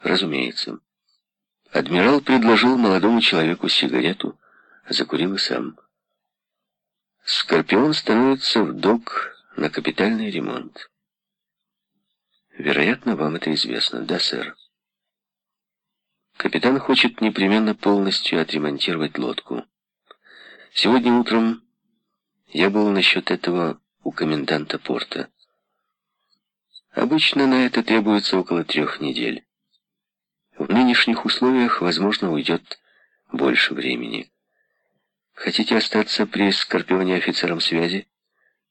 Разумеется. Адмирал предложил молодому человеку сигарету, закурил и сам. Скорпион становится в док на капитальный ремонт. Вероятно, вам это известно. Да, сэр. Капитан хочет непременно полностью отремонтировать лодку. Сегодня утром я был насчет этого у коменданта порта. Обычно на это требуется около трех недель. В нынешних условиях, возможно, уйдет больше времени. Хотите остаться при Скорпионе офицером связи,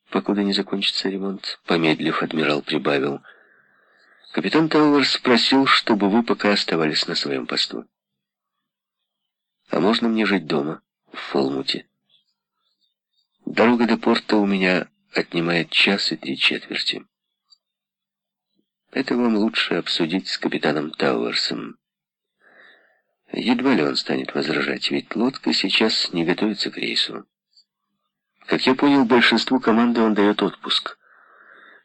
покуда не закончится ремонт? Помедлив, адмирал прибавил. Капитан Тауэрс спросил, чтобы вы пока оставались на своем посту. А можно мне жить дома, в Фолмуте? Дорога до порта у меня отнимает час и три четверти. Это вам лучше обсудить с капитаном Тауэрсом. Едва ли он станет возражать, ведь лодка сейчас не готовится к рейсу. Как я понял, большинству команды он дает отпуск.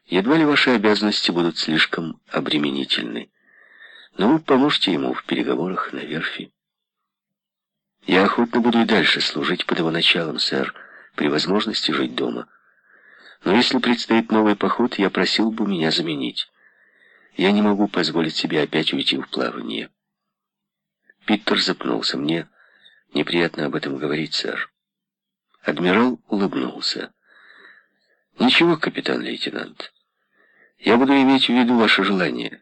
Едва ли ваши обязанности будут слишком обременительны. Но вы поможете ему в переговорах на верфи. Я охотно буду и дальше служить под его началом, сэр, при возможности жить дома. Но если предстоит новый поход, я просил бы меня заменить. Я не могу позволить себе опять уйти в плавание. Питер запнулся. Мне неприятно об этом говорить, сэр. Адмирал улыбнулся. Ничего, капитан-лейтенант. Я буду иметь в виду ваше желание.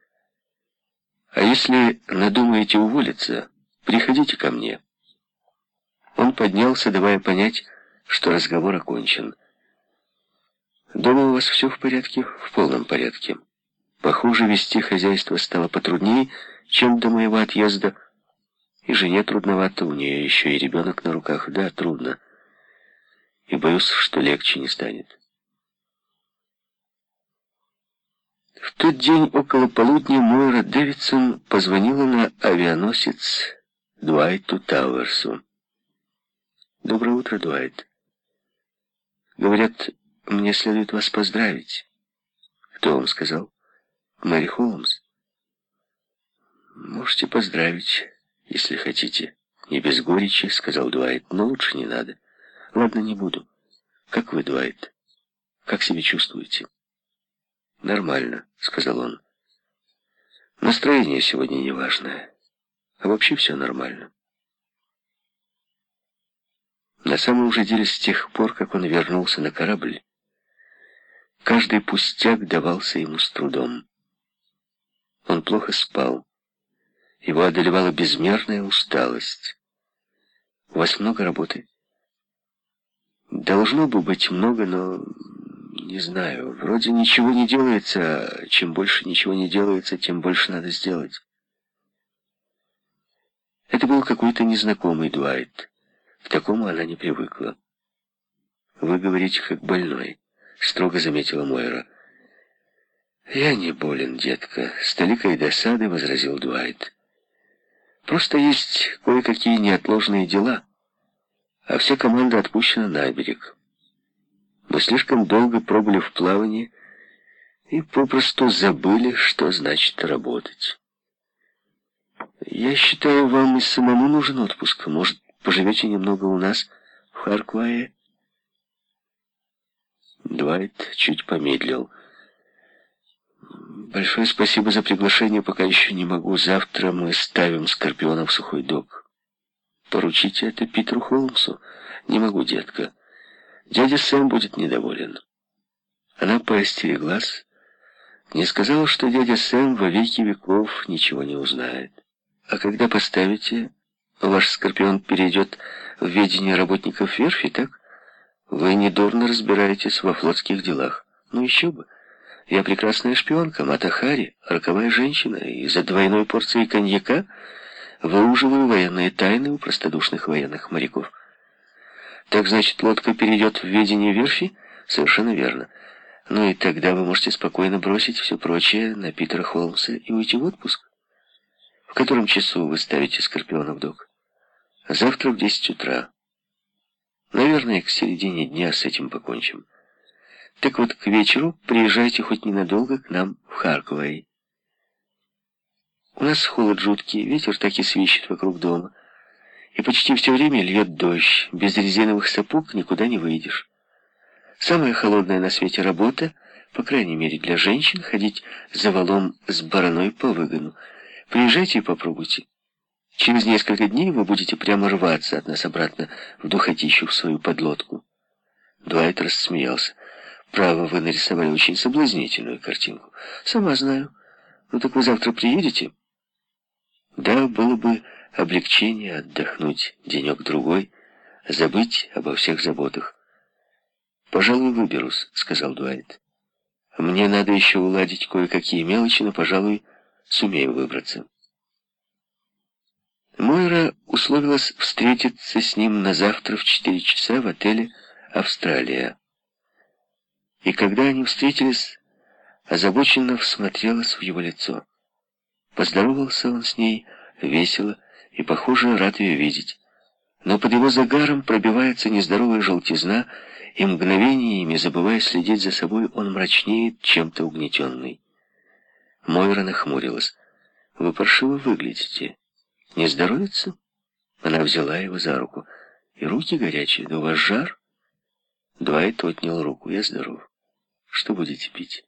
А если надумаете уволиться, приходите ко мне. Он поднялся, давая понять, что разговор окончен. Дома у вас все в порядке? В полном порядке. Похоже, вести хозяйство стало потруднее, чем до моего отъезда. И жене трудновато, у нее еще и ребенок на руках. Да, трудно. И боюсь, что легче не станет. В тот день около полудня Мойра Дэвидсон позвонила на авианосец Дуайту Тауэрсу. «Доброе утро, Дуайт. Говорят, мне следует вас поздравить». «Кто вам сказал?» Мэри Холмс. Можете поздравить, если хотите. Не без горечи, сказал Дуайт, но лучше не надо. Ладно, не буду. Как вы, Дуайт? Как себя чувствуете? Нормально, сказал он. Настроение сегодня неважное. А вообще все нормально. На самом же деле, с тех пор, как он вернулся на корабль, каждый пустяк давался ему с трудом. Он плохо спал. Его одолевала безмерная усталость. У вас много работы? Должно бы быть много, но не знаю. Вроде ничего не делается, а чем больше ничего не делается, тем больше надо сделать. Это был какой-то незнакомый Дуайт. К такому она не привыкла. «Вы говорите, как больной», — строго заметила Мойра. «Я не болен, детка», — с толикой досады возразил Дуайт. «Просто есть кое-какие неотложные дела, а вся команда отпущена на берег. Мы слишком долго пробыли в плавании и попросту забыли, что значит работать. Я считаю, вам и самому нужен отпуск. Может, поживете немного у нас в Харквае?» Дуайт чуть помедлил. Большое спасибо за приглашение, пока еще не могу. Завтра мы ставим Скорпиона в сухой док. Поручите это Питеру Холмсу? Не могу, детка. Дядя Сэм будет недоволен. Она поостереглась, не сказала, что дядя Сэм во веки веков ничего не узнает. А когда поставите, ваш Скорпион перейдет в ведение работников верфи, так? Вы недурно разбираетесь во флотских делах. Ну еще бы. Я прекрасная шпионка, Мата Хари, роковая женщина, и за двойной порцией коньяка выуживаю военные тайны у простодушных военных моряков. Так значит, лодка перейдет в ведение верфи? Совершенно верно. Ну и тогда вы можете спокойно бросить все прочее на Питера Холмса и уйти в отпуск. В котором часу вы ставите Скорпиона в док? Завтра в 10 утра. Наверное, к середине дня с этим покончим. Так вот, к вечеру приезжайте хоть ненадолго к нам в Харковой. У нас холод жуткий, ветер так и свищет вокруг дома. И почти все время льет дождь. Без резиновых сапог никуда не выйдешь. Самая холодная на свете работа, по крайней мере для женщин, ходить за валом с бараной по выгону. Приезжайте и попробуйте. Через несколько дней вы будете прямо рваться от нас обратно в духотищу в свою подлодку. Дуайт рассмеялся. Право, вы нарисовали очень соблазнительную картинку. Сама знаю. Ну так вы завтра приедете? Да, было бы облегчение отдохнуть денек-другой, забыть обо всех заботах. «Пожалуй, выберусь», — сказал Дуайт. «Мне надо еще уладить кое-какие мелочи, но, пожалуй, сумею выбраться». Мойра условилась встретиться с ним на завтра в четыре часа в отеле «Австралия». И когда они встретились, озабоченно всмотрелась в его лицо. Поздоровался он с ней весело и, похоже, рад ее видеть. Но под его загаром пробивается нездоровая желтизна, и мгновениями, забывая следить за собой, он мрачнеет, чем-то угнетенный. Мойра нахмурилась. «Вы паршиво выглядите. Не здоровится?» Она взяла его за руку. «И руки горячие. Да у вас жар?» Двайт отнял руку. «Я здоров. Что будете пить?»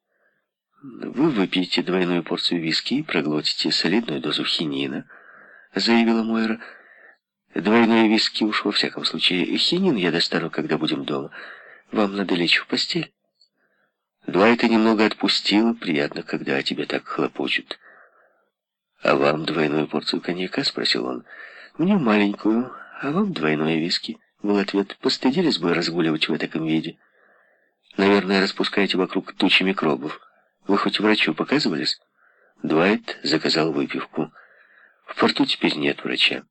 «Вы выпьете двойную порцию виски и проглотите солидную дозу хинина», — заявила Мойра. «Двойные виски уж во всяком случае. Хинин я достану, когда будем дома. Вам надо лечь в постель». Двайта немного отпустила. Приятно, когда о тебе так хлопочут. «А вам двойную порцию коньяка?» — спросил он. «Мне маленькую, а вам двойное виски», — был ответ. «Постыдились бы разгуливать в таком виде. Наверное, распускаете вокруг тучи микробов». Вы хоть врачу показывались? Дуайт заказал выпивку. В порту теперь нет врача.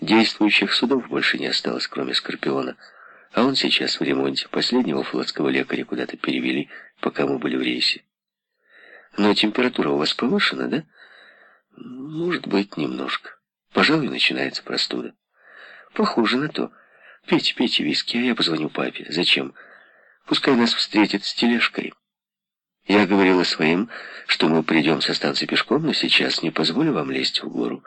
Действующих судов больше не осталось, кроме Скорпиона. А он сейчас в ремонте. Последнего флотского лекаря куда-то перевели, пока мы были в рейсе. Но температура у вас повышена, да? Может быть, немножко. Пожалуй, начинается простуда. Похоже на то. Пейте, пейте виски, а я позвоню папе. Зачем? Пускай нас встретит с тележкой. Я говорила своим, что мы придем со станции пешком, но сейчас не позволю вам лезть в гору.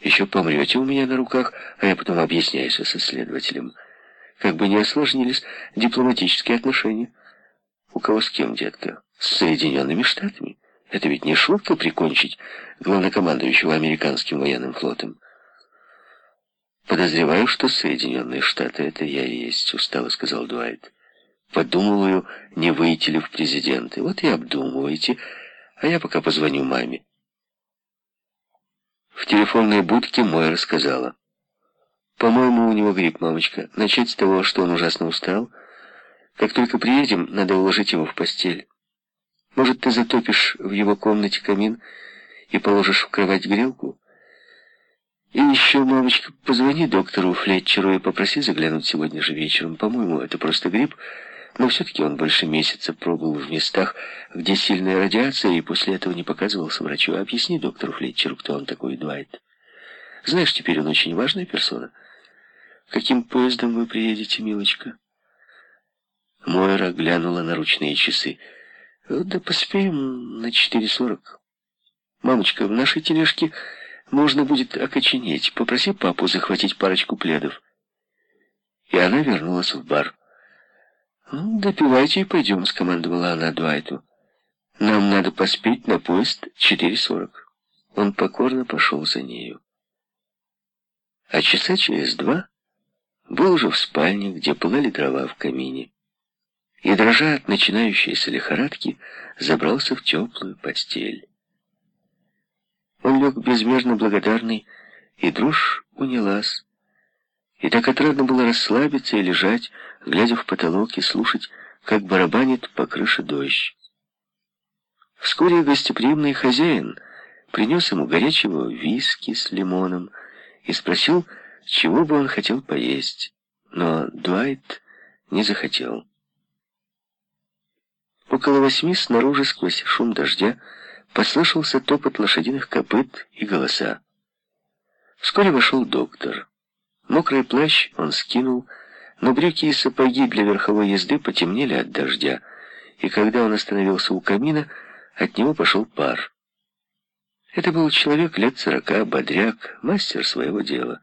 Еще помрете у меня на руках, а я потом объясняюсь со следователем. Как бы не осложнились дипломатические отношения. У кого с кем, детка? С Соединенными Штатами. Это ведь не шутка прикончить главнокомандующего американским военным флотом. Подозреваю, что Соединенные Штаты — это я и есть, устало сказал Дуайт. Подумываю, не выйти ли в президенты. Вот и обдумываете, а я пока позвоню маме. В телефонной будке Мой рассказала. По-моему, у него грипп, мамочка. Начать с того, что он ужасно устал. Как только приедем, надо уложить его в постель. Может, ты затопишь в его комнате камин и положишь в кровать грелку? И еще, мамочка, позвони доктору Флетчеру и попроси заглянуть сегодня же вечером. По-моему, это просто грипп. Но все-таки он больше месяца пробыл в местах, где сильная радиация, и после этого не показывался врачу. Объясни доктору Флетчеру, кто он такой, Дуайт. Знаешь, теперь он очень важная персона. Каким поездом вы приедете, милочка? Мойра глянула на ручные часы. Да поспеем на 4.40. Мамочка, в нашей тележке можно будет окоченеть. Попроси папу захватить парочку пледов. И она вернулась в бар. «Ну, допивайте и пойдем», — скомандовала она Дуайту. «Нам надо поспеть на поезд 4.40». Он покорно пошел за нею. А часа через два был уже в спальне, где пылали дрова в камине. И, дрожа от начинающейся лихорадки, забрался в теплую постель. Он лег безмерно благодарный, и дрожь унялась. И так отрадно было расслабиться и лежать, глядя в потолок и слушать, как барабанит по крыше дождь. Вскоре гостеприимный хозяин принес ему горячего виски с лимоном и спросил, чего бы он хотел поесть. Но Дуайт не захотел. Около восьми снаружи сквозь шум дождя послышался топот лошадиных копыт и голоса. Вскоре вошел доктор. Мокрый плащ он скинул, но брюки и сапоги для верховой езды потемнели от дождя, и когда он остановился у камина, от него пошел пар. Это был человек лет сорока, бодряк, мастер своего дела.